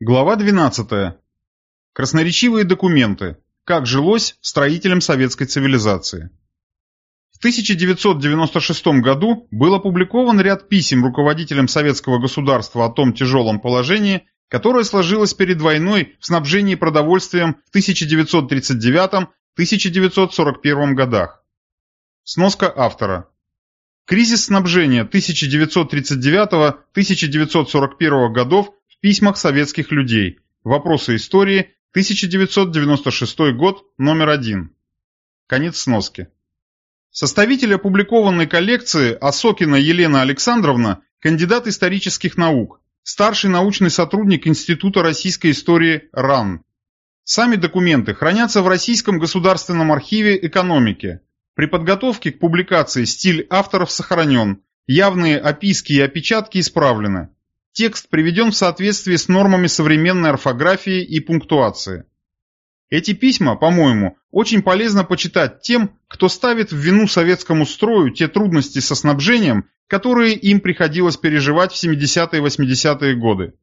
Глава 12. Красноречивые документы. Как жилось строителям советской цивилизации. В 1996 году был опубликован ряд писем руководителям советского государства о том тяжелом положении, которое сложилось перед войной в снабжении продовольствием в 1939-1941 годах. Сноска автора. Кризис снабжения 1939-1941 годов в письмах советских людей. Вопросы истории, 1996 год, номер один. Конец сноски. Составитель опубликованной коллекции Осокина Елена Александровна, кандидат исторических наук, старший научный сотрудник Института российской истории РАН. Сами документы хранятся в Российском государственном архиве экономики. При подготовке к публикации стиль авторов сохранен, явные описки и опечатки исправлены. Текст приведен в соответствии с нормами современной орфографии и пунктуации. Эти письма, по-моему, очень полезно почитать тем, кто ставит в вину советскому строю те трудности со снабжением, которые им приходилось переживать в 70-е и 80-е годы.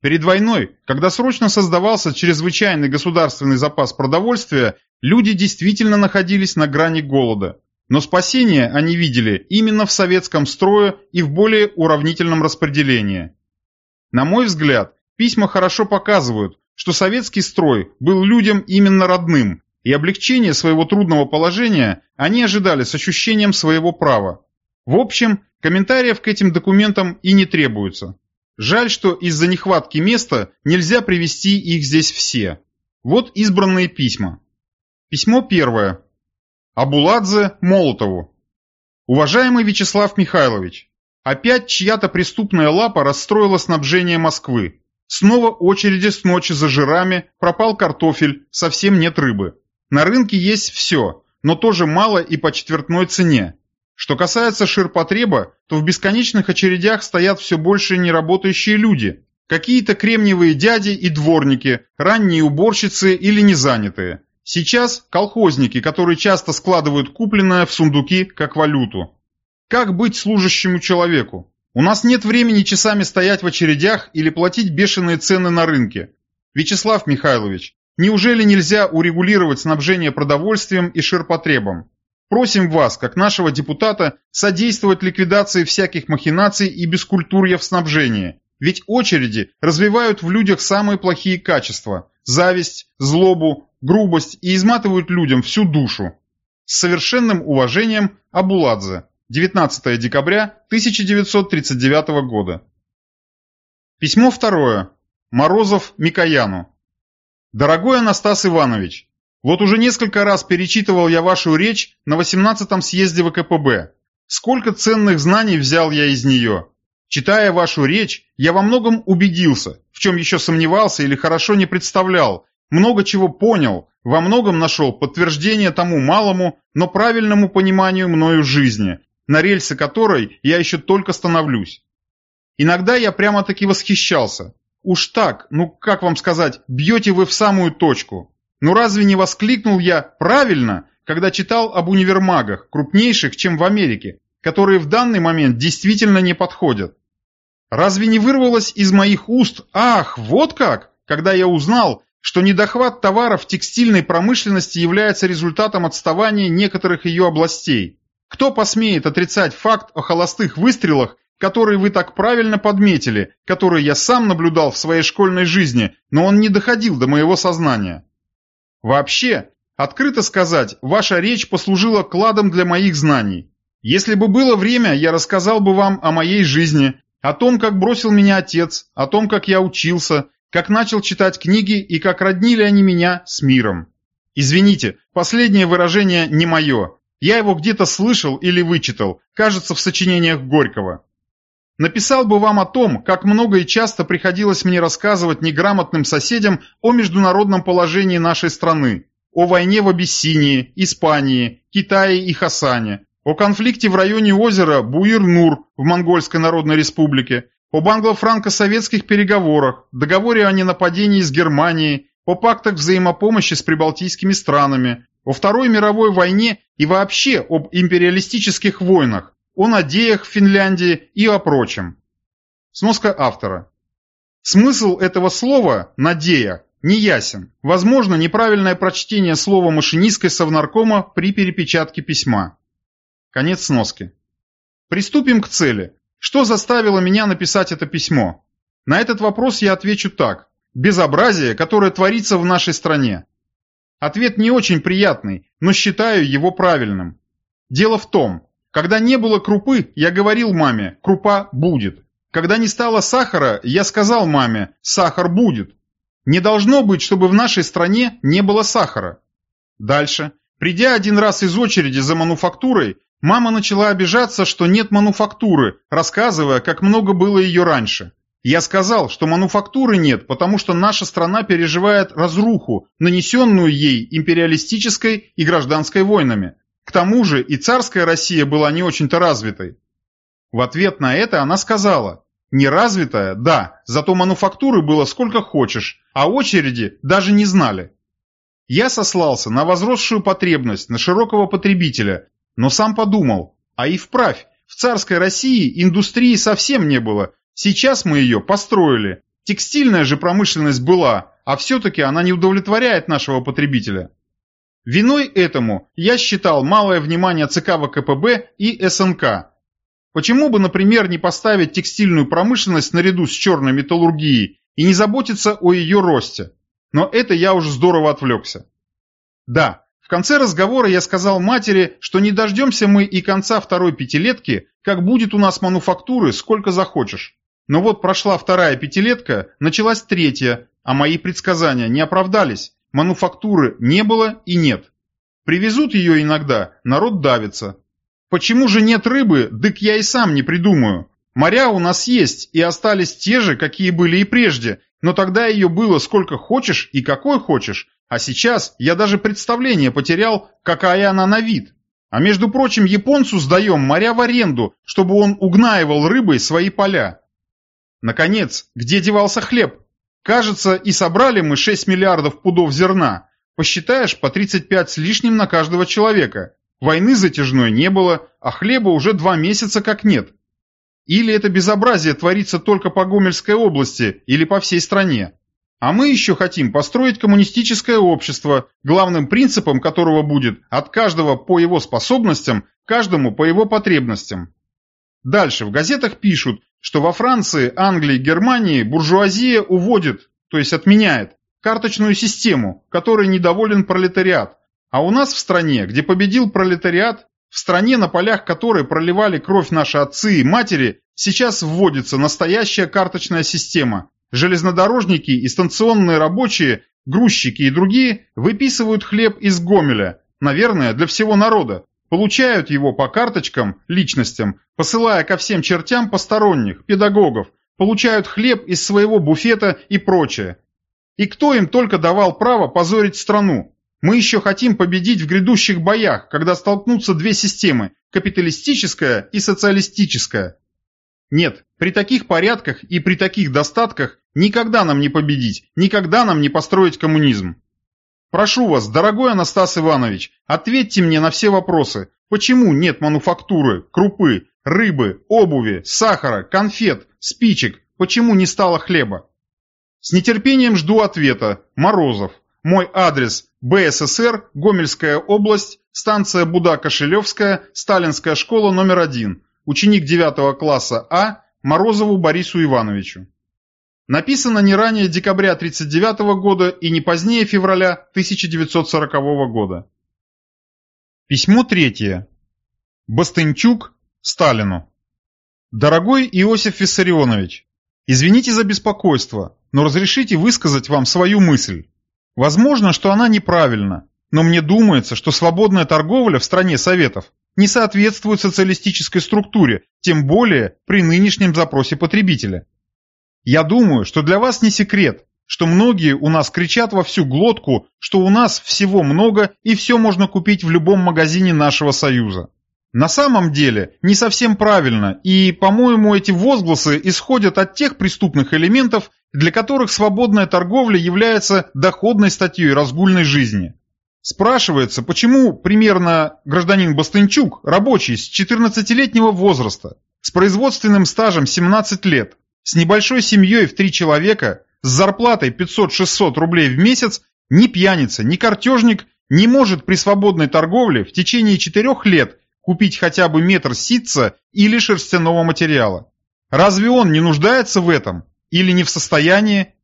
Перед войной, когда срочно создавался чрезвычайный государственный запас продовольствия, люди действительно находились на грани голода. Но спасение они видели именно в советском строе и в более уравнительном распределении. На мой взгляд, письма хорошо показывают, что советский строй был людям именно родным, и облегчение своего трудного положения они ожидали с ощущением своего права. В общем, комментариев к этим документам и не требуется. Жаль, что из-за нехватки места нельзя привести их здесь все. Вот избранные письма. Письмо первое. Абуладзе Молотову. Уважаемый Вячеслав Михайлович, Опять чья-то преступная лапа расстроила снабжение Москвы. Снова очереди с ночи за жирами, пропал картофель, совсем нет рыбы. На рынке есть все, но тоже мало и по четвертной цене. Что касается ширпотреба, то в бесконечных очередях стоят все больше неработающие люди. Какие-то кремниевые дяди и дворники, ранние уборщицы или незанятые. Сейчас колхозники, которые часто складывают купленное в сундуки как валюту. Как быть служащему человеку? У нас нет времени часами стоять в очередях или платить бешеные цены на рынке. Вячеслав Михайлович, неужели нельзя урегулировать снабжение продовольствием и ширпотребом? Просим вас, как нашего депутата, содействовать ликвидации всяких махинаций и бескультурья в снабжении. Ведь очереди развивают в людях самые плохие качества – зависть, злобу, грубость и изматывают людям всю душу. С совершенным уважением, Абуладзе. 19 декабря 1939 года. Письмо второе. Морозов Микояну. Дорогой Анастас Иванович, вот уже несколько раз перечитывал я вашу речь на 18-м съезде ВКПБ. Сколько ценных знаний взял я из нее. Читая вашу речь, я во многом убедился, в чем еще сомневался или хорошо не представлял, много чего понял, во многом нашел подтверждение тому малому, но правильному пониманию мною жизни, на рельсы которой я еще только становлюсь. Иногда я прямо-таки восхищался. Уж так, ну как вам сказать, бьете вы в самую точку. Ну разве не воскликнул я «правильно», когда читал об универмагах, крупнейших, чем в Америке, которые в данный момент действительно не подходят? Разве не вырвалось из моих уст «ах, вот как», когда я узнал, что недохват товаров текстильной промышленности является результатом отставания некоторых ее областей? Кто посмеет отрицать факт о холостых выстрелах, которые вы так правильно подметили, которые я сам наблюдал в своей школьной жизни, но он не доходил до моего сознания? Вообще, открыто сказать, ваша речь послужила кладом для моих знаний. Если бы было время, я рассказал бы вам о моей жизни, о том, как бросил меня отец, о том, как я учился, как начал читать книги и как роднили они меня с миром. Извините, последнее выражение не мое, я его где-то слышал или вычитал, кажется, в сочинениях Горького. Написал бы вам о том, как много и часто приходилось мне рассказывать неграмотным соседям о международном положении нашей страны, о войне в Абиссинии, Испании, Китае и Хасане, о конфликте в районе озера Буир-Нур в Монгольской Народной Республике, об англо-франко-советских переговорах, договоре о ненападении с Германией, о пактах взаимопомощи с прибалтийскими странами, о Второй мировой войне и вообще об империалистических войнах, о надеях в Финляндии и о прочем. Сноска автора. Смысл этого слова «надея» неясен. Возможно, неправильное прочтение слова машинисткой совнаркома при перепечатке письма. Конец сноски. Приступим к цели. Что заставило меня написать это письмо? На этот вопрос я отвечу так. Безобразие, которое творится в нашей стране. Ответ не очень приятный, но считаю его правильным. Дело в том, когда не было крупы, я говорил маме, крупа будет. Когда не стало сахара, я сказал маме, сахар будет. Не должно быть, чтобы в нашей стране не было сахара. Дальше. Придя один раз из очереди за мануфактурой, мама начала обижаться, что нет мануфактуры, рассказывая, как много было ее раньше. Я сказал, что мануфактуры нет, потому что наша страна переживает разруху, нанесенную ей империалистической и гражданской войнами. К тому же и царская Россия была не очень-то развитой. В ответ на это она сказала, Неразвитая, да, зато мануфактуры было сколько хочешь, а очереди даже не знали. Я сослался на возросшую потребность, на широкого потребителя, но сам подумал, а и вправь, в царской России индустрии совсем не было, сейчас мы ее построили. Текстильная же промышленность была, а все-таки она не удовлетворяет нашего потребителя. Виной этому я считал малое внимание ЦК ВКПБ и СНК, Почему бы, например, не поставить текстильную промышленность наряду с черной металлургией и не заботиться о ее росте? Но это я уже здорово отвлекся. Да, конце разговора я сказал матери, что не дождемся мы и конца второй пятилетки, как будет у нас мануфактуры, сколько захочешь. Но вот прошла вторая пятилетка, началась третья, а мои предсказания не оправдались, мануфактуры не было и нет. Привезут ее иногда, народ давится, Почему же нет рыбы, дык я и сам не придумаю. Моря у нас есть, и остались те же, какие были и прежде, но тогда ее было сколько хочешь и какой хочешь, а сейчас я даже представление потерял, какая она на вид. А между прочим, японцу сдаем моря в аренду, чтобы он угнаивал рыбой свои поля. Наконец, где девался хлеб? Кажется, и собрали мы 6 миллиардов пудов зерна. Посчитаешь, по 35 с лишним на каждого человека. Войны затяжной не было, а хлеба уже два месяца как нет. Или это безобразие творится только по Гомельской области или по всей стране. А мы еще хотим построить коммунистическое общество, главным принципом которого будет от каждого по его способностям, каждому по его потребностям. Дальше в газетах пишут, что во Франции, Англии, Германии буржуазия уводит, то есть отменяет, карточную систему, которой недоволен пролетариат, а у нас в стране, где победил пролетариат, в стране, на полях которой проливали кровь наши отцы и матери, сейчас вводится настоящая карточная система. Железнодорожники и станционные рабочие, грузчики и другие выписывают хлеб из Гомеля, наверное, для всего народа, получают его по карточкам, личностям, посылая ко всем чертям посторонних, педагогов, получают хлеб из своего буфета и прочее. И кто им только давал право позорить страну? Мы еще хотим победить в грядущих боях, когда столкнутся две системы – капиталистическая и социалистическая. Нет, при таких порядках и при таких достатках никогда нам не победить, никогда нам не построить коммунизм. Прошу вас, дорогой Анастас Иванович, ответьте мне на все вопросы. Почему нет мануфактуры, крупы, рыбы, обуви, сахара, конфет, спичек? Почему не стало хлеба? С нетерпением жду ответа. Морозов. Мой адрес БССР, Гомельская область, станция Буда-Кошелевская, Сталинская школа номер один, ученик 9 класса А, Морозову Борису Ивановичу. Написано не ранее декабря 1939 года и не позднее февраля 1940 года. Письмо третье. Бастынчук Сталину. Дорогой Иосиф Виссарионович, извините за беспокойство, но разрешите высказать вам свою мысль. Возможно, что она неправильна, но мне думается, что свободная торговля в стране Советов не соответствует социалистической структуре, тем более при нынешнем запросе потребителя. Я думаю, что для вас не секрет, что многие у нас кричат во всю глотку, что у нас всего много и все можно купить в любом магазине нашего Союза. На самом деле не совсем правильно, и, по-моему, эти возгласы исходят от тех преступных элементов, для которых свободная торговля является доходной статьей разгульной жизни. Спрашивается, почему примерно гражданин Бастынчук, рабочий с 14-летнего возраста, с производственным стажем 17 лет, с небольшой семьей в три человека, с зарплатой 500-600 рублей в месяц, ни пьяница, ни картежник не может при свободной торговле в течение четырех лет купить хотя бы метр ситца или шерстяного материала. Разве он не нуждается в этом? Или не в состоянии?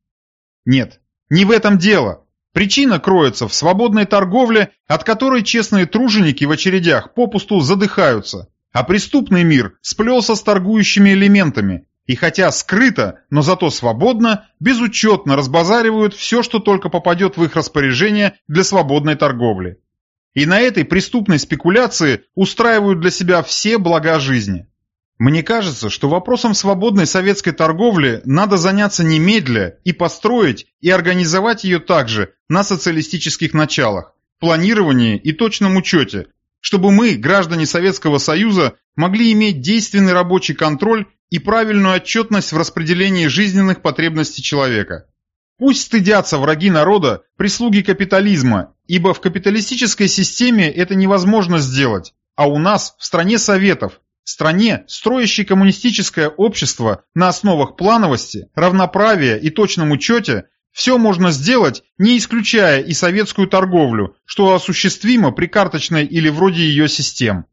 Нет, не в этом дело. Причина кроется в свободной торговле, от которой честные труженики в очередях попусту задыхаются, а преступный мир сплелся с торгующими элементами, и хотя скрыто, но зато свободно, безучетно разбазаривают все, что только попадет в их распоряжение для свободной торговли. И на этой преступной спекуляции устраивают для себя все блага жизни. Мне кажется, что вопросом свободной советской торговли надо заняться немедля и построить и организовать ее также на социалистических началах, планировании и точном учете, чтобы мы, граждане Советского Союза, могли иметь действенный рабочий контроль и правильную отчетность в распределении жизненных потребностей человека. Пусть стыдятся враги народа, прислуги капитализма, ибо в капиталистической системе это невозможно сделать, а у нас, в стране Советов, стране, строящей коммунистическое общество на основах плановости, равноправия и точном учете, все можно сделать, не исключая и советскую торговлю, что осуществимо при карточной или вроде ее систем.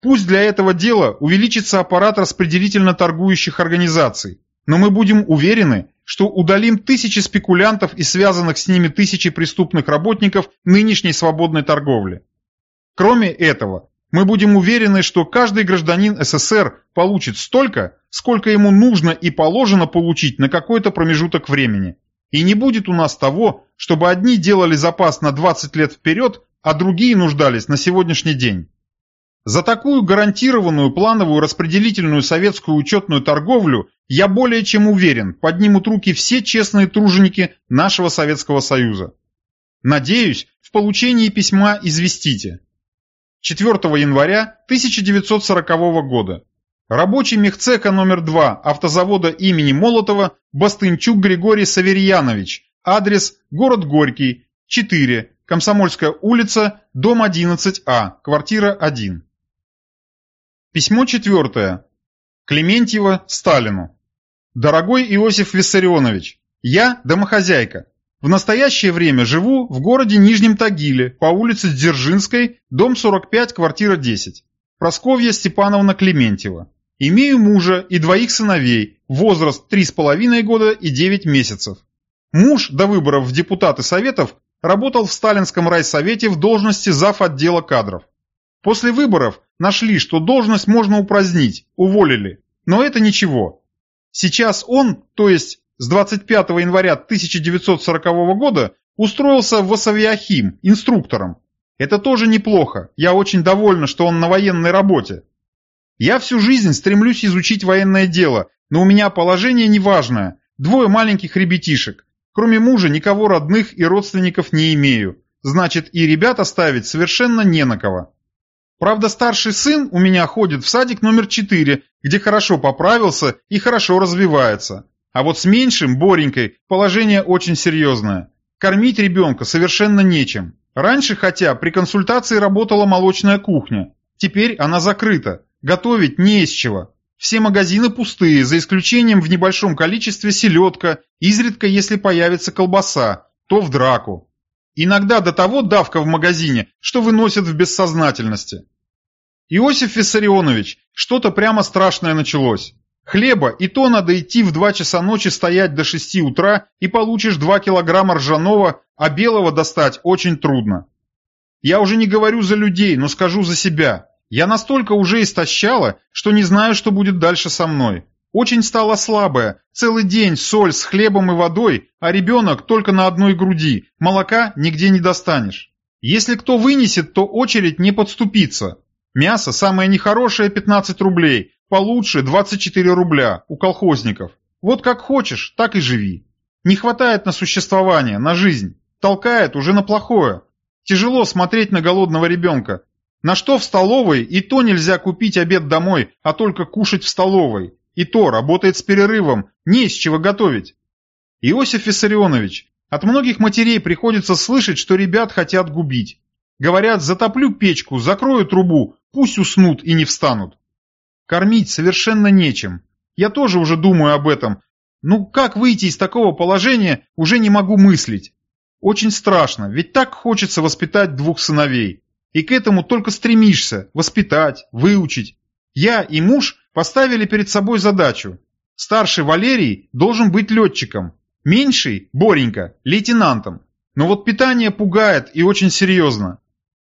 Пусть для этого дела увеличится аппарат распределительно-торгующих организаций, но мы будем уверены, что удалим тысячи спекулянтов и связанных с ними тысячи преступных работников нынешней свободной торговли. Кроме этого, мы будем уверены, что каждый гражданин СССР получит столько, сколько ему нужно и положено получить на какой-то промежуток времени. И не будет у нас того, чтобы одни делали запас на 20 лет вперед, а другие нуждались на сегодняшний день. За такую гарантированную плановую распределительную советскую учетную торговлю, я более чем уверен, поднимут руки все честные труженики нашего Советского Союза. Надеюсь, в получении письма известите. 4 января 1940 года. Рабочий мехцека номер 2 автозавода имени Молотова Бастынчук Григорий Саверьянович. Адрес город Горький, 4, Комсомольская улица, дом 11А, квартира 1. Письмо четвертое. Клементьева Сталину. Дорогой Иосиф Виссарионович, я домохозяйка. В настоящее время живу в городе Нижнем Тагиле по улице Дзержинской, дом 45, квартира 10. Просковья Степановна Клементьева. Имею мужа и двоих сыновей, возраст 3,5 года и 9 месяцев. Муж до выборов в депутаты Советов работал в Сталинском райсовете в должности зав. отдела кадров. После выборов нашли, что должность можно упразднить, уволили. Но это ничего. Сейчас он, то есть с 25 января 1940 года, устроился в Осавиахим инструктором. Это тоже неплохо, я очень довольна, что он на военной работе. Я всю жизнь стремлюсь изучить военное дело, но у меня положение неважное, двое маленьких ребятишек. Кроме мужа никого родных и родственников не имею, значит и ребят оставить совершенно не на кого. Правда, старший сын у меня ходит в садик номер 4, где хорошо поправился и хорошо развивается. А вот с меньшим, Боренькой, положение очень серьезное. Кормить ребенка совершенно нечем. Раньше, хотя, при консультации работала молочная кухня. Теперь она закрыта. Готовить не из чего. Все магазины пустые, за исключением в небольшом количестве селедка, изредка если появится колбаса, то в драку. Иногда до того давка в магазине, что выносят в бессознательности. Иосиф Виссарионович, что-то прямо страшное началось. Хлеба и то надо идти в два часа ночи стоять до шести утра и получишь два килограмма ржаного, а белого достать очень трудно. Я уже не говорю за людей, но скажу за себя. Я настолько уже истощала, что не знаю, что будет дальше со мной. Очень стала слабая, целый день соль с хлебом и водой, а ребенок только на одной груди, молока нигде не достанешь. Если кто вынесет, то очередь не подступится. Мясо самое нехорошее 15 рублей, получше 24 рубля у колхозников. Вот как хочешь, так и живи. Не хватает на существование, на жизнь. Толкает уже на плохое. Тяжело смотреть на голодного ребенка. На что в столовой и то нельзя купить обед домой, а только кушать в столовой. И то работает с перерывом, не из чего готовить. Иосиф Виссарионович, от многих матерей приходится слышать, что ребят хотят губить. Говорят, затоплю печку, закрою трубу, пусть уснут и не встанут. Кормить совершенно нечем. Я тоже уже думаю об этом. Ну, как выйти из такого положения, уже не могу мыслить. Очень страшно, ведь так хочется воспитать двух сыновей. И к этому только стремишься, воспитать, выучить. Я и муж поставили перед собой задачу. Старший Валерий должен быть летчиком, меньший, Боренька, лейтенантом. Но вот питание пугает и очень серьезно.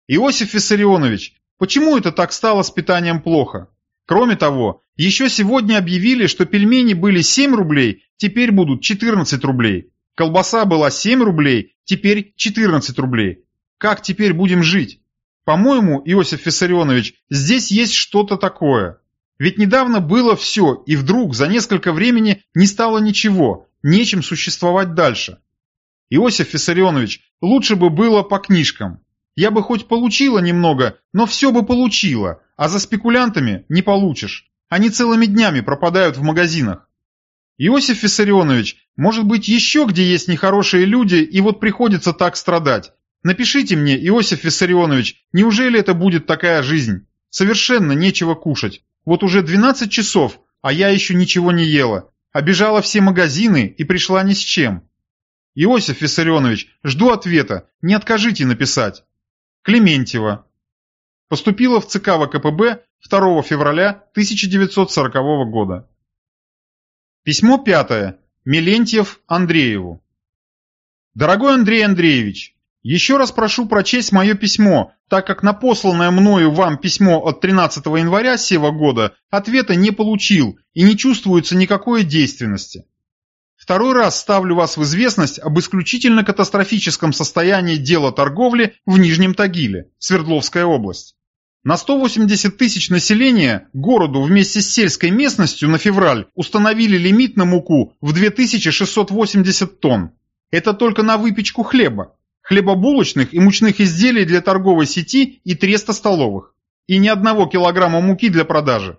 Иосиф Виссарионович, почему это так стало с питанием плохо? Кроме того, еще сегодня объявили, что пельмени были 7 рублей, теперь будут 14 рублей. Колбаса была 7 рублей, теперь 14 рублей. Как теперь будем жить? По-моему, Иосиф Виссарионович, здесь есть что-то такое. Ведь недавно было все, и вдруг за несколько времени не стало ничего, нечем существовать дальше. Иосиф Виссарионович, лучше бы было по книжкам. Я бы хоть получила немного, но все бы получила, а за спекулянтами не получишь. Они целыми днями пропадают в магазинах. Иосиф Виссарионович, может быть еще где есть нехорошие люди, и вот приходится так страдать. Напишите мне, Иосиф Виссарионович, неужели это будет такая жизнь? Совершенно нечего кушать. Вот уже 12 часов, а я еще ничего не ела. Обежала все магазины и пришла ни с чем. Иосиф Виссарионович, жду ответа, не откажите написать. Клементьева. Поступила в ЦК ВКПБ 2 февраля 1940 года. Письмо пятое. Мелентьев Андрееву. Дорогой Андрей Андреевич, еще раз прошу прочесть мое письмо, так как на посланное мною вам письмо от 13 января сего года ответа не получил и не чувствуется никакой действенности. Второй раз ставлю вас в известность об исключительно катастрофическом состоянии дела торговли в Нижнем Тагиле, Свердловская область. На 180 тысяч населения городу вместе с сельской местностью на февраль установили лимит на муку в 2680 тонн. Это только на выпечку хлеба, хлебобулочных и мучных изделий для торговой сети и треста столовых. И ни одного килограмма муки для продажи.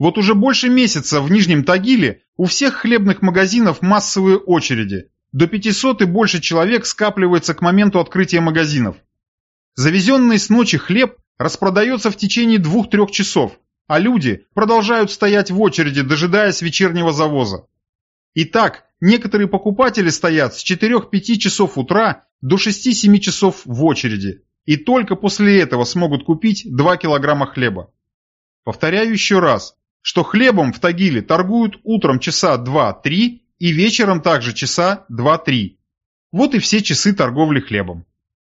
Вот уже больше месяца в Нижнем Тагиле у всех хлебных магазинов массовые очереди. До 500 и больше человек скапливается к моменту открытия магазинов. Завезенный с ночи хлеб распродается в течение двух-трех часов, а люди продолжают стоять в очереди, дожидаясь вечернего завоза. Итак, некоторые покупатели стоят с 4-5 часов утра до 6-7 часов в очереди, и только после этого смогут купить 2 килограмма хлеба. Повторяю еще раз, что хлебом в Тагиле торгуют утром часа 2-3 и вечером также часа 2-3. Вот и все часы торговли хлебом.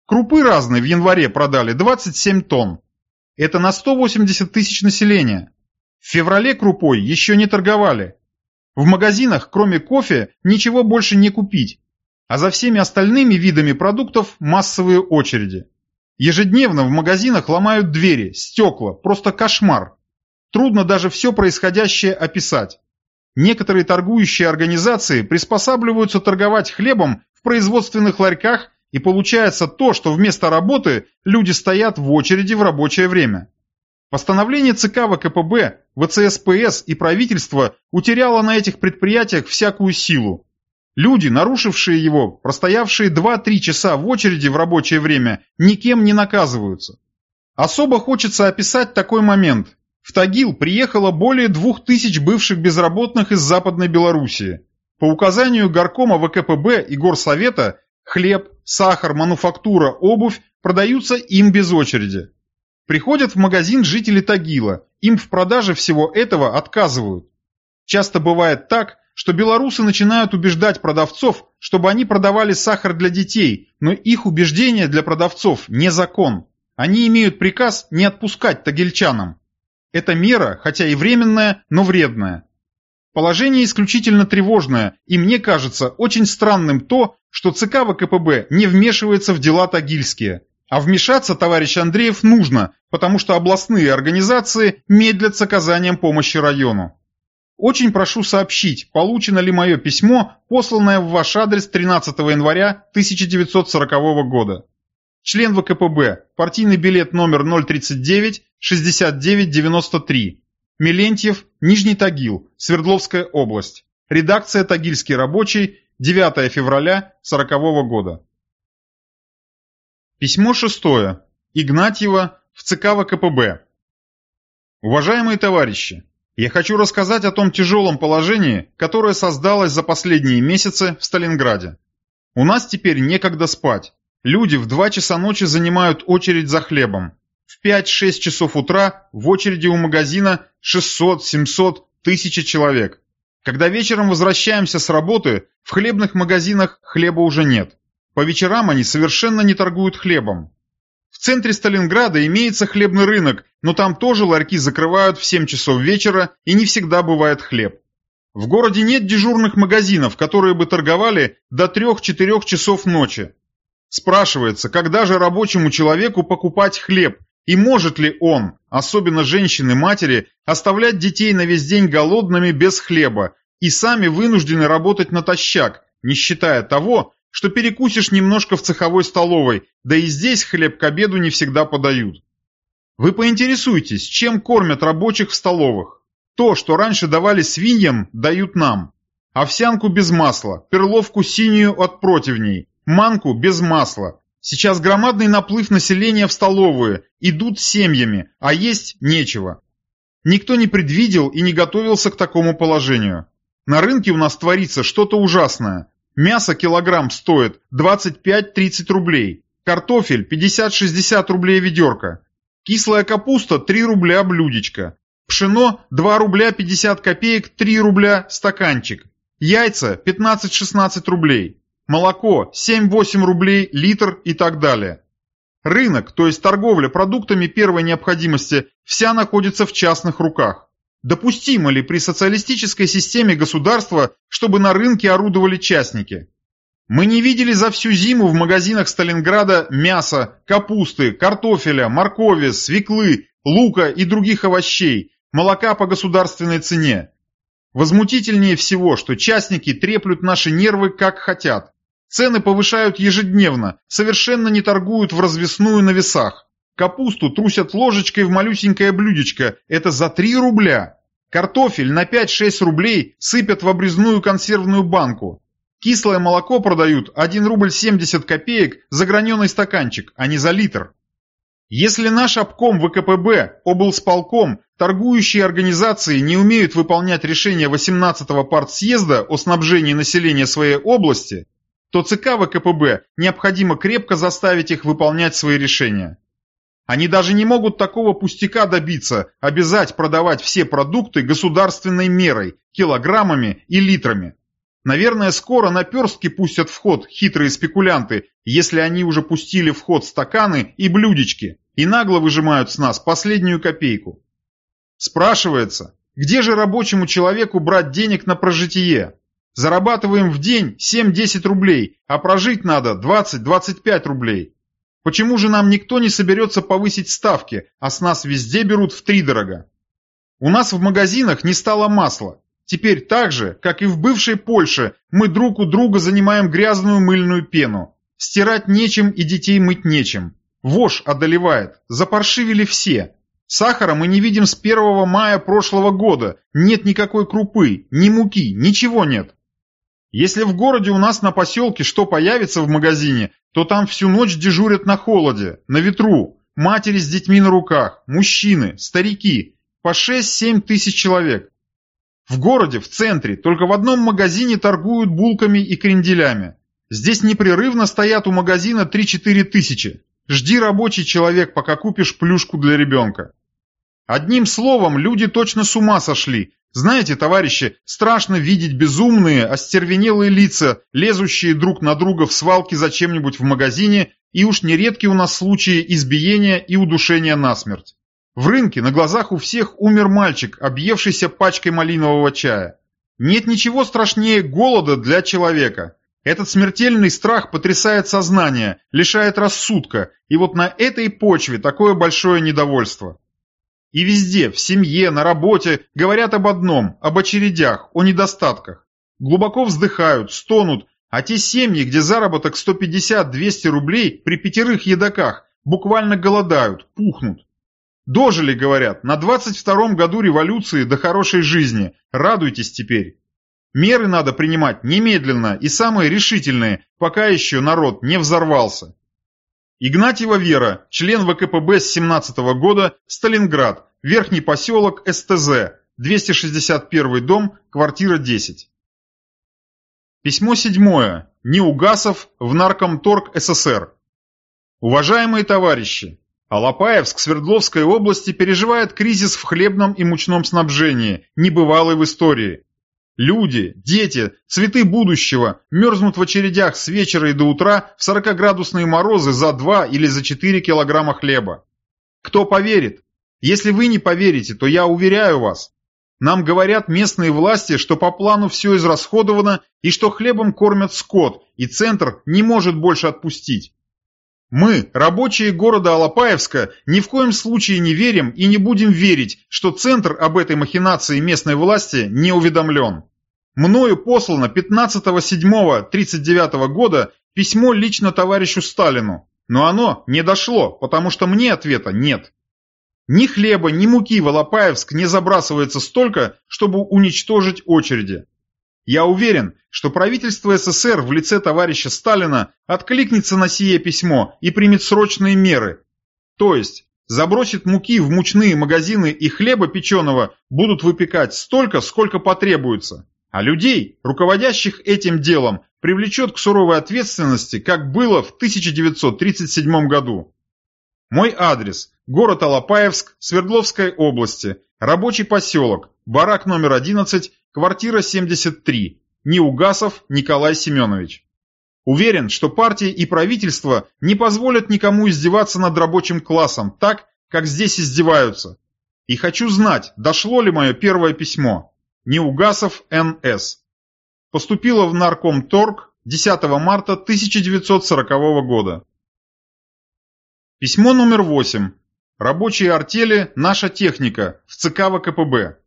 Крупы разные в январе продали 27 тонн. Это на 180 тысяч населения. В феврале крупой еще не торговали. В магазинах, кроме кофе, ничего больше не купить. А за всеми остальными видами продуктов массовые очереди. Ежедневно в магазинах ломают двери, стекла, просто кошмар. Трудно даже все происходящее описать. Некоторые торгующие организации приспосабливаются торговать хлебом в производственных ларьках, и получается то, что вместо работы люди стоят в очереди в рабочее время. Постановление ЦК ВКПБ, ВЦСПС и правительство утеряло на этих предприятиях всякую силу. Люди, нарушившие его, простоявшие 2-3 часа в очереди в рабочее время, никем не наказываются. Особо хочется описать такой момент. В Тагил приехало более двух тысяч бывших безработных из Западной Белоруссии. По указанию горкома ВКПБ и Горсовета хлеб, сахар, мануфактура, обувь продаются им без очереди. Приходят в магазин жители Тагила, им в продаже всего этого отказывают. Часто бывает так, что белорусы начинают убеждать продавцов, чтобы они продавали сахар для детей, но их убеждение для продавцов не закон. Они имеют приказ не отпускать тагильчанам. Эта мера, хотя и временная, но вредная. Положение исключительно тревожное, и мне кажется очень странным то, что ЦК ВКПБ не вмешивается в дела тагильские. А вмешаться, товарищ Андреев, нужно, потому что областные организации медлят с оказанием помощи району. Очень прошу сообщить, получено ли мое письмо, посланное в ваш адрес 13 января 1940 года. Член ВКПБ, партийный билет номер 039 6993. Мелентьев, Нижний Тагил, Свердловская область. Редакция «Тагильский рабочий», 9 февраля 40 года. Письмо шестое. Игнатьева в ЦК ВКПБ. Уважаемые товарищи, Я хочу рассказать о том тяжелом положении, которое создалось за последние месяцы в Сталинграде. У нас теперь некогда спать. Люди в 2 часа ночи занимают очередь за хлебом. В 5-6 часов утра в очереди у магазина 600, 700, 1000 человек. Когда вечером возвращаемся с работы, в хлебных магазинах хлеба уже нет. По вечерам они совершенно не торгуют хлебом. В центре Сталинграда имеется хлебный рынок, но там тоже ларьки закрывают в 7 часов вечера и не всегда бывает хлеб. В городе нет дежурных магазинов, которые бы торговали до 3-4 часов ночи. Спрашивается, когда же рабочему человеку покупать хлеб, и может ли он, особенно женщины-матери, оставлять детей на весь день голодными без хлеба и сами вынуждены работать натощак, не считая того, что перекусишь немножко в цеховой столовой, да и здесь хлеб к обеду не всегда подают. Вы поинтересуйтесь, чем кормят рабочих в столовых. То, что раньше давали свиньям, дают нам. Овсянку без масла, перловку синюю от противней, манку без масла. Сейчас громадный наплыв населения в столовые, идут семьями, а есть нечего. Никто не предвидел и не готовился к такому положению. На рынке у нас творится что-то ужасное. Мясо килограмм стоит 25-30 рублей. Картофель 50-60 рублей ведерко. Кислая капуста 3 рубля блюдечко. Пшено 2 рубля 50 копеек 3 рубля стаканчик. Яйца 15-16 рублей. Молоко 7-8 рублей литр и так далее. Рынок, то есть торговля продуктами первой необходимости, вся находится в частных руках. Допустимо ли при социалистической системе государства, чтобы на рынке орудовали частники? Мы не видели за всю зиму в магазинах Сталинграда мяса, капусты, картофеля, моркови, свеклы, лука и других овощей, молока по государственной цене. Возмутительнее всего, что частники треплют наши нервы как хотят. Цены повышают ежедневно, совершенно не торгуют в развесную на весах. Капусту трусят ложечкой в малюсенькое блюдечко, это за 3 рубля. Картофель на 5-6 рублей сыпят в обрезную консервную банку. Кислое молоко продают 1 рубль 70 копеек за граненый стаканчик, а не за литр. Если наш обком ВКПБ, облсполком, торгующие организации не умеют выполнять решение 18-го партсъезда о снабжении населения своей области, то ЦК ВКПБ необходимо крепко заставить их выполнять свои решения. Они даже не могут такого пустяка добиться, обязать продавать все продукты государственной мерой, килограммами и литрами. Наверное, скоро наперстки пустят в ход хитрые спекулянты, если они уже пустили в ход стаканы и блюдечки и нагло выжимают с нас последнюю копейку. Спрашивается, где же рабочему человеку брать денег на прожитие? Зарабатываем в день 7-10 рублей, а прожить надо 20-25 рублей. Почему же нам никто не соберется повысить ставки, а с нас везде берут втридорога? У нас в магазинах не стало масла. Теперь так же, как и в бывшей Польше, мы друг у друга занимаем грязную мыльную пену. Стирать нечем и детей мыть нечем. Вож одолевает, запаршивили все. Сахара мы не видим с 1 мая прошлого года, нет никакой крупы, ни муки, ничего нет. Если в городе у нас на поселке что появится в магазине, то там всю ночь дежурят на холоде, на ветру, матери с детьми на руках, мужчины, старики, по 6-7 тысяч человек. В городе, в центре, только в одном магазине торгуют булками и кренделями. Здесь непрерывно стоят у магазина 3-4 тысячи. Жди рабочий человек, пока купишь плюшку для ребенка. Одним словом, люди точно с ума сошли, знаете, товарищи, страшно видеть безумные, остервенелые лица, лезущие друг на друга в свалке за чем-нибудь в магазине, и уж нередки у нас случаи избиения и удушения насмерть. В рынке на глазах у всех умер мальчик, объевшийся пачкой малинового чая. Нет ничего страшнее голода для человека. Этот смертельный страх потрясает сознание, лишает рассудка, и вот на этой почве такое большое недовольство. И везде, в семье, на работе, говорят об одном, об очередях, о недостатках. Глубоко вздыхают, стонут, а те семьи, где заработок 150-200 рублей при пятерых едоках, буквально голодают, пухнут. Дожили, говорят, на 22-м году революции до хорошей жизни, радуйтесь теперь. Меры надо принимать немедленно и самые решительные, пока еще народ не взорвался. Игнатьева Вера, член ВКПБ с 17 -го года, Сталинград, Верхний поселок СТЗ, 261 дом, квартира 10. Письмо седьмое. Неугасов в Наркомторг СССР. Уважаемые товарищи, Алапаевск Свердловской области переживает кризис в хлебном и мучном снабжении, небывалый в истории. Люди, дети, цветы будущего мерзнут в очередях с вечера и до утра в 40-градусные морозы за 2 или за 4 килограмма хлеба. Кто поверит? Если вы не поверите, то я уверяю вас. Нам говорят местные власти, что по плану все израсходовано и что хлебом кормят скот, и центр не может больше отпустить. Мы, рабочие города Алапаевска, ни в коем случае не верим и не будем верить, что Центр об этой махинации местной власти не уведомлен. Мною послано 15.07.39 года письмо лично товарищу Сталину, но оно не дошло, потому что мне ответа нет. Ни хлеба, ни муки в Алапаевск не забрасывается столько, чтобы уничтожить очереди. Я уверен, что правительство СССР в лице товарища Сталина откликнется на сие письмо и примет срочные меры. То есть, забросит муки в мучные магазины и хлеба печеного будут выпекать столько, сколько потребуется. А людей, руководящих этим делом, привлечет к суровой ответственности, как было в 1937 году. Мой адрес – город Алапаевск, Свердловской области, рабочий поселок, барак номер 11, квартира 73, Неугасов Николай Семенович. Уверен, что партия и правительство не позволят никому издеваться над рабочим классом так, как здесь издеваются. И хочу знать, дошло ли мое первое письмо. Неугасов Н.С. Поступило в Наркомторг 10 марта 1940 года. Письмо номер 8. Рабочие артели «Наша техника» в ЦК ВКПБ.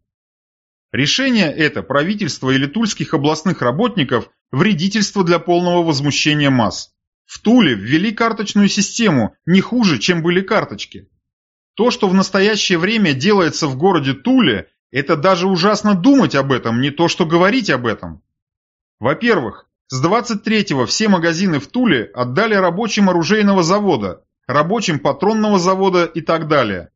Решение это правительства или тульских областных работников – вредительство для полного возмущения масс. В Туле ввели карточную систему не хуже, чем были карточки. То, что в настоящее время делается в городе Туле, это даже ужасно думать об этом, не то что говорить об этом. Во-первых, с 23-го все магазины в Туле отдали рабочим оружейного завода, рабочим патронного завода и так далее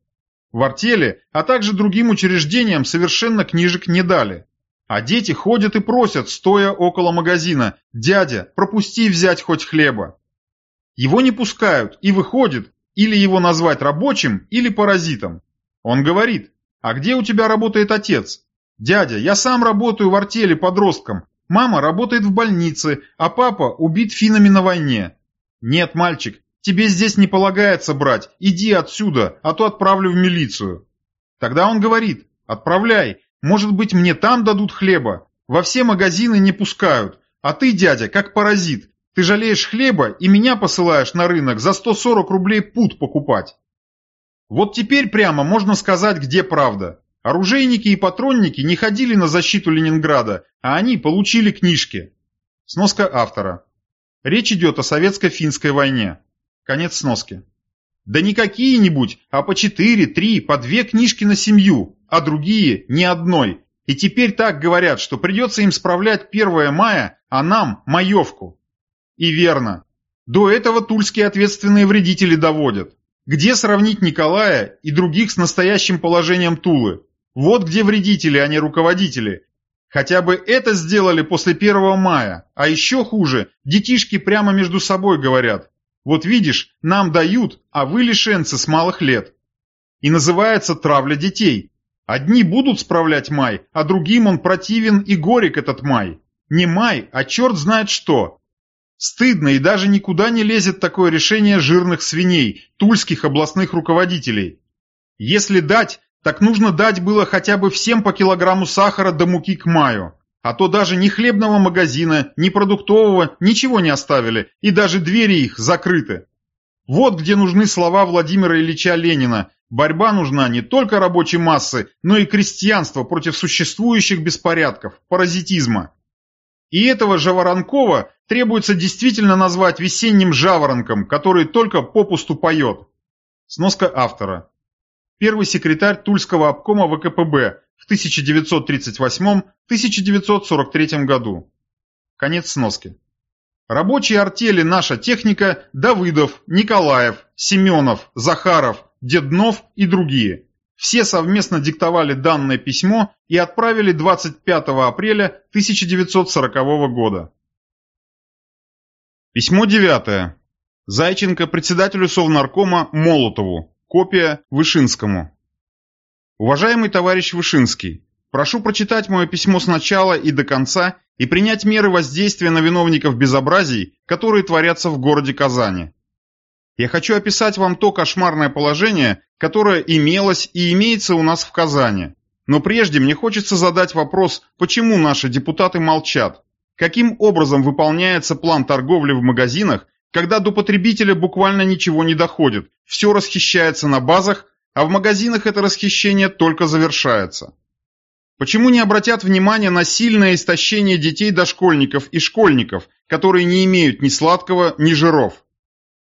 в артели, а также другим учреждениям совершенно книжек не дали. А дети ходят и просят, стоя около магазина, «Дядя, пропусти взять хоть хлеба». Его не пускают и выходит, или его назвать рабочим, или паразитом. Он говорит, «А где у тебя работает отец?» «Дядя, я сам работаю в артели подростком, мама работает в больнице, а папа убит финами на войне». «Нет, мальчик, Тебе здесь не полагается брать, иди отсюда, а то отправлю в милицию. Тогда он говорит, отправляй, может быть мне там дадут хлеба. Во все магазины не пускают, а ты, дядя, как паразит. Ты жалеешь хлеба и меня посылаешь на рынок за 140 рублей пуд покупать. Вот теперь прямо можно сказать, где правда. Оружейники и патронники не ходили на защиту Ленинграда, а они получили книжки. Сноска автора. Речь идет о советско-финской войне. Конец сноски. Да не какие-нибудь, а по четыре, три, по две книжки на семью, а другие ни одной. И теперь так говорят, что придется им справлять 1 мая, а нам маевку. И верно. До этого тульские ответственные вредители доводят. Где сравнить Николая и других с настоящим положением Тулы? Вот где вредители, а не руководители. Хотя бы это сделали после 1 мая, а еще хуже, детишки прямо между собой говорят. Вот видишь, нам дают, а вы лишенцы с малых лет. И называется травля детей. Одни будут справлять май, а другим он противен и горек этот май. Не май, а черт знает что. Стыдно и даже никуда не лезет такое решение жирных свиней, тульских областных руководителей. Если дать, так нужно дать было хотя бы всем по килограмму сахара до муки к маю. А то даже ни хлебного магазина, ни продуктового ничего не оставили, и даже двери их закрыты. Вот где нужны слова Владимира Ильича Ленина. Борьба нужна не только рабочей массы, но и крестьянства против существующих беспорядков, паразитизма. И этого же Воронкова требуется действительно назвать весенним жаворонком, который только попусту поет. Сноска автора. Первый секретарь Тульского обкома ВКПБ в 1938-1943 году. Конец сноски. Рабочие артели «Наша техника» Давыдов, Николаев, Семенов, Захаров, Деднов и другие. все совместно диктовали данное письмо и отправили 25 апреля 1940 года. Письмо 9. Зайченко председателю Совнаркома Молотову. Копия Вышинскому. Уважаемый товарищ Вышинский, прошу прочитать мое письмо сначала и до конца и принять меры воздействия на виновников безобразий, которые творятся в городе Казани. Я хочу описать вам то кошмарное положение, которое имелось и имеется у нас в Казани. Но прежде мне хочется задать вопрос, почему наши депутаты молчат? Каким образом выполняется план торговли в магазинах, когда до потребителя буквально ничего не доходит, все расхищается на базах, а в магазинах это расхищение только завершается? Почему не обратят внимание на сильное истощение детей дошкольников и школьников, которые не имеют ни сладкого, ни жиров?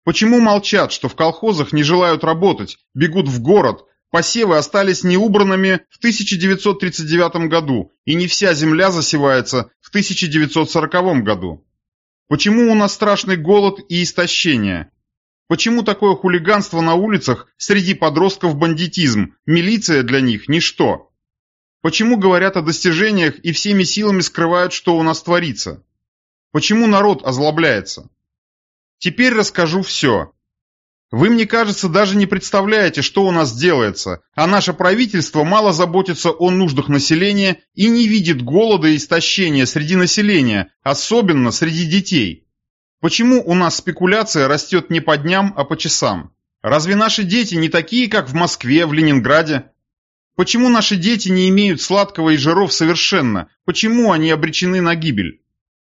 Почему молчат, что в колхозах не желают работать, бегут в город, посевы остались неубранными в 1939 году, и не вся земля засевается в 1940 году? Почему у нас страшный голод и истощение? Почему такое хулиганство на улицах среди подростков бандитизм, милиция для них ничто? Почему говорят о достижениях и всеми силами скрывают, что у нас творится? Почему народ озлобляется? Теперь расскажу все. Вы, мне кажется, даже не представляете, что у нас делается, а наше правительство мало заботится о нуждах населения и не видит голода и истощения среди населения, особенно среди детей. Почему у нас спекуляция растет не по дням, а по часам? Разве наши дети не такие, как в Москве, в Ленинграде? Почему наши дети не имеют сладкого и жиров совершенно? Почему они обречены на гибель?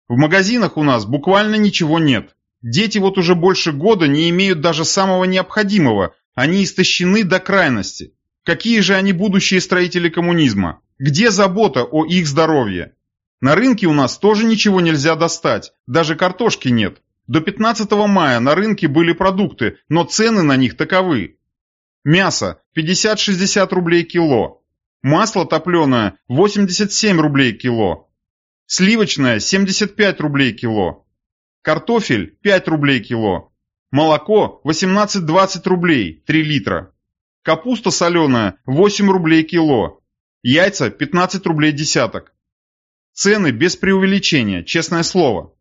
В магазинах у нас буквально ничего нет. Дети вот уже больше года не имеют даже самого необходимого, они истощены до крайности. Какие же они будущие строители коммунизма? Где забота о их здоровье? На рынке у нас тоже ничего нельзя достать, даже картошки нет. До 15 мая на рынке были продукты, но цены на них таковы. Мясо 50-60 рублей кило. Масло топленое 87 рублей кило. Сливочное 75 рублей кило. Картофель 5 рублей кило. Молоко 18-20 рублей 3 литра. Капуста соленая 8 рублей кило. Яйца 15 рублей десяток. Цены без преувеличения, честное слово.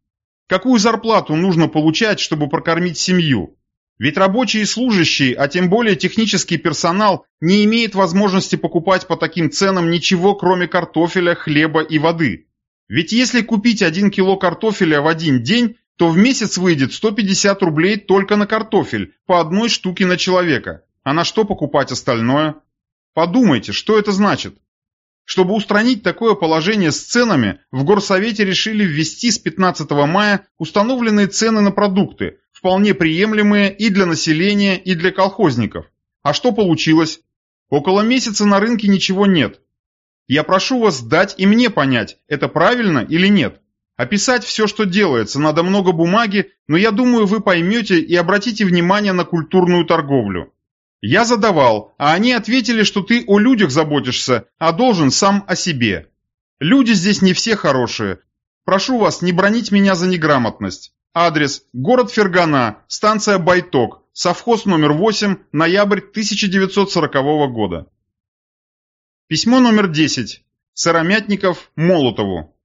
Какую зарплату нужно получать, чтобы прокормить семью? Ведь рабочие и служащие, а тем более технический персонал, не имеет возможности покупать по таким ценам ничего, кроме картофеля, хлеба и воды. Ведь если купить 1 кило картофеля в один день, то в месяц выйдет 150 рублей только на картофель, по одной штуке на человека. А на что покупать остальное? Подумайте, что это значит? Чтобы устранить такое положение с ценами, в Горсовете решили ввести с 15 мая установленные цены на продукты, вполне приемлемые и для населения, и для колхозников. А что получилось? Около месяца на рынке ничего нет. Я прошу вас дать и мне понять, это правильно или нет. Описать все, что делается, надо много бумаги, но я думаю, вы поймете и обратите внимание на культурную торговлю. Я задавал, а они ответили, что ты о людях заботишься, а должен сам о себе. Люди здесь не все хорошие. Прошу вас не бронить меня за неграмотность. Адрес – город Фергана, станция Байток, совхоз номер 8, ноябрь 1940 года. Письмо номер 10. Сыромятников Молотову.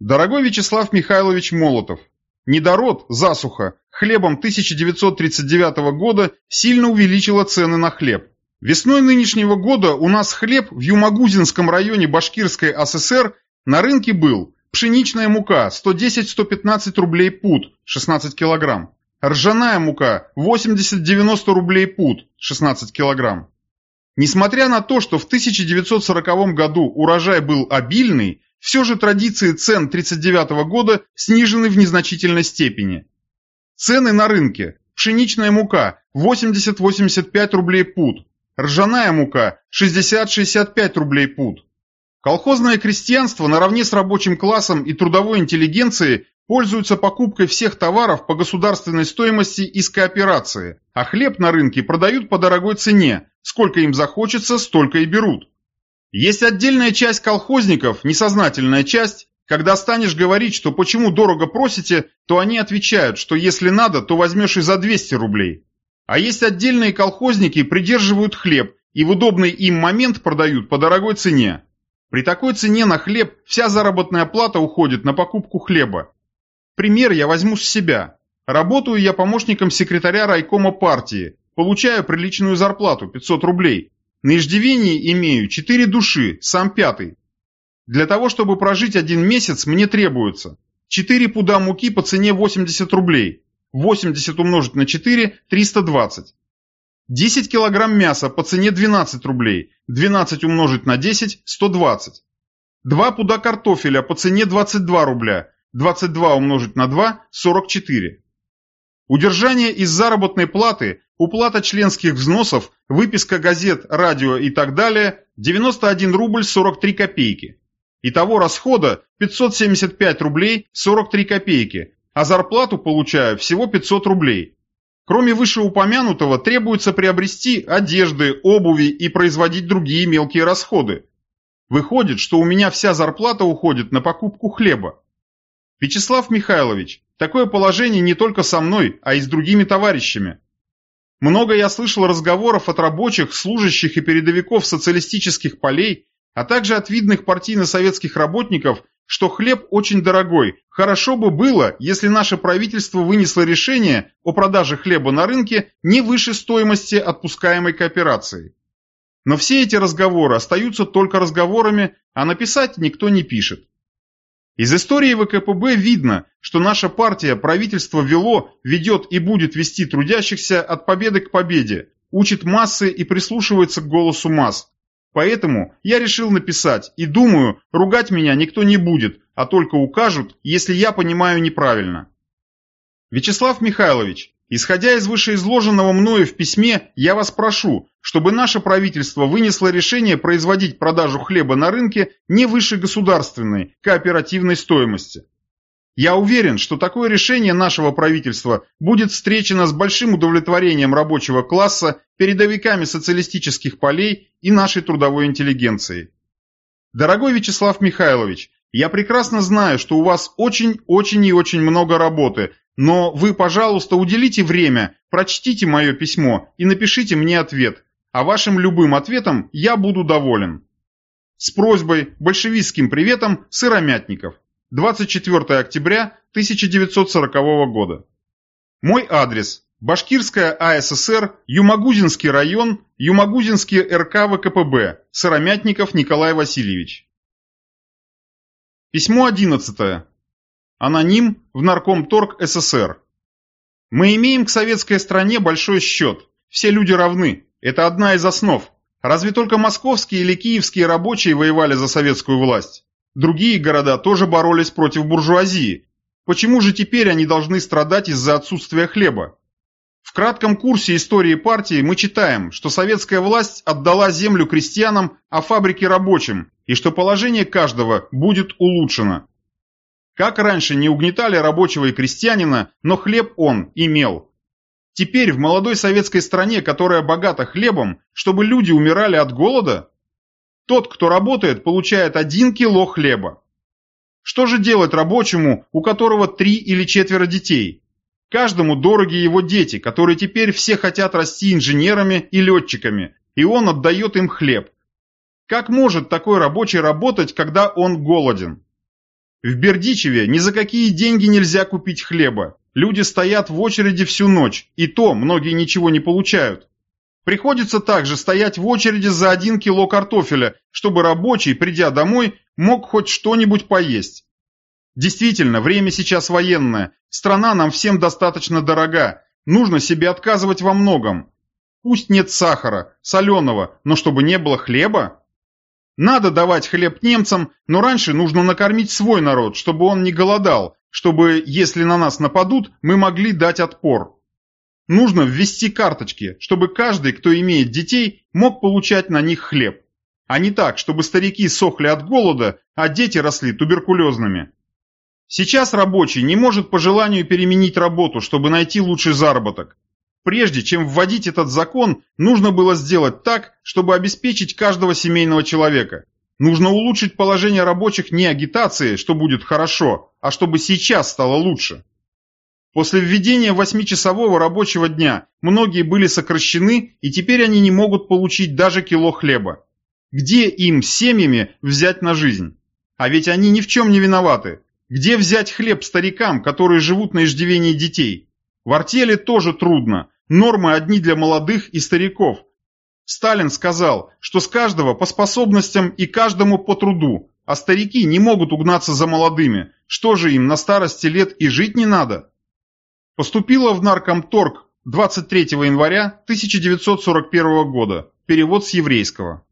Дорогой Вячеслав Михайлович Молотов, недород, засуха, хлебом 1939 года сильно увеличила цены на хлеб. Весной нынешнего года у нас хлеб в Юмагузинском районе Башкирской ССР на рынке был пшеничная мука 110-115 рублей пуд 16 килограмм, ржаная мука 80-90 рублей пуд 16 килограмм. Несмотря на то, что в 1940 году урожай был обильный, все же традиции цен 1939 года снижены в незначительной степени. Цены на рынке. Пшеничная мука 80-85 рублей пуд. Ржаная мука 60-65 рублей пуд. Колхозное крестьянство наравне с рабочим классом и трудовой интеллигенцией пользуются покупкой всех товаров по государственной стоимости из кооперации, а хлеб на рынке продают по дорогой цене, сколько им захочется, столько и берут. Есть отдельная часть колхозников, несознательная часть, когда станешь говорить, что почему дорого просите, то они отвечают, что если надо, то возьмешь и за 200 рублей. А есть отдельные колхозники, придерживают хлеб и в удобный им момент продают по дорогой цене. При такой цене на хлеб вся заработная плата уходит на покупку хлеба. Пример я возьму с себя. Работаю я помощником секретаря райкома партии, получаю приличную зарплату 500 рублей. На иждивении имею 4 души, сам пятый. Для того, чтобы прожить один месяц, мне требуется 4 пуда муки по цене 80 рублей, 80 умножить на 4 – 320. 10 килограмм мяса по цене 12 рублей, 12 умножить на 10 – 120. 2 пуда картофеля по цене 22 рубля, 22 умножить на 2 – 44. Удержание из заработной платы, уплата членских взносов, выписка газет, радио и так далее – 91 рубль 43 копейки. Итого расхода 575 рублей 43 копейки, а зарплату получаю всего 500 рублей. Кроме вышеупомянутого, требуется приобрести одежды, обуви и производить другие мелкие расходы. Выходит, что у меня вся зарплата уходит на покупку хлеба. Вячеслав Михайлович, такое положение не только со мной, а и с другими товарищами. Много я слышал разговоров от рабочих, служащих и передовиков социалистических полей, а также от видных партийно-советских работников, что хлеб очень дорогой. Хорошо бы было, если наше правительство вынесло решение о продаже хлеба на рынке не выше стоимости отпускаемой кооперации. Но все эти разговоры остаются только разговорами, а написать никто не пишет. Из истории ВКПБ видно, что наша партия правительство вело, ведет и будет вести трудящихся от победы к победе, учит массы и прислушивается к голосу масс, Поэтому я решил написать, и думаю, ругать меня никто не будет, а только укажут, если я понимаю неправильно. Вячеслав Михайлович, исходя из вышеизложенного мною в письме, я вас прошу, чтобы наше правительство вынесло решение производить продажу хлеба на рынке не выше государственной, кооперативной стоимости. Я уверен, что такое решение нашего правительства будет встречено с большим удовлетворением рабочего класса, передовиками социалистических полей и нашей трудовой интеллигенцией. Дорогой Вячеслав Михайлович, я прекрасно знаю, что у вас очень-очень и очень много работы, но вы, пожалуйста, уделите время, прочтите мое письмо и напишите мне ответ, а вашим любым ответом я буду доволен. С просьбой, большевистским приветом, Сыромятников. 24 октября 1940 года. Мой адрес – Башкирская АССР, Юмагузинский район, Юмагузинский РК ВКПБ, Сыромятников Николай Васильевич. Письмо 11. Аноним в Наркомторг СССР. Мы имеем к советской стране большой счет. Все люди равны. Это одна из основ. Разве только московские или киевские рабочие воевали за советскую власть? Другие города тоже боролись против буржуазии. Почему же теперь они должны страдать из-за отсутствия хлеба? В кратком курсе истории партии мы читаем, что советская власть отдала землю крестьянам, а фабрики рабочим, и что положение каждого будет улучшено. Как раньше не угнетали рабочего и крестьянина, но хлеб он имел. Теперь в молодой советской стране, которая богата хлебом, чтобы люди умирали от голода? Тот, кто работает, получает один кило хлеба. Что же делать рабочему, у которого три или четверо детей? Каждому дороги его дети, которые теперь все хотят расти инженерами и летчиками, и он отдает им хлеб. Как может такой рабочий работать, когда он голоден? В Бердичеве ни за какие деньги нельзя купить хлеба. Люди стоят в очереди всю ночь, и то многие ничего не получают. Приходится также стоять в очереди за один кило картофеля, чтобы рабочий, придя домой, мог хоть что-нибудь поесть. Действительно, время сейчас военное, страна нам всем достаточно дорога, нужно себе отказывать во многом. Пусть нет сахара, соленого, но чтобы не было хлеба. Надо давать хлеб немцам, но раньше нужно накормить свой народ, чтобы он не голодал, чтобы, если на нас нападут, мы могли дать отпор. Нужно ввести карточки, чтобы каждый, кто имеет детей, мог получать на них хлеб. А не так, чтобы старики сохли от голода, а дети росли туберкулезными. Сейчас рабочий не может по желанию переменить работу, чтобы найти лучший заработок. Прежде чем вводить этот закон, нужно было сделать так, чтобы обеспечить каждого семейного человека. Нужно улучшить положение рабочих не агитацией, что будет хорошо, а чтобы сейчас стало лучше. После введения восьмичасового рабочего дня многие были сокращены, и теперь они не могут получить даже кило хлеба. Где им семьями взять на жизнь? А ведь они ни в чем не виноваты. Где взять хлеб старикам, которые живут на иждивении детей? В артели тоже трудно. Нормы одни для молодых и стариков. Сталин сказал, что с каждого по способностям и каждому по труду, а старики не могут угнаться за молодыми. Что же им на старости лет и жить не надо? Поступила в Наркомторг 23 января 1941 года. Перевод с еврейского.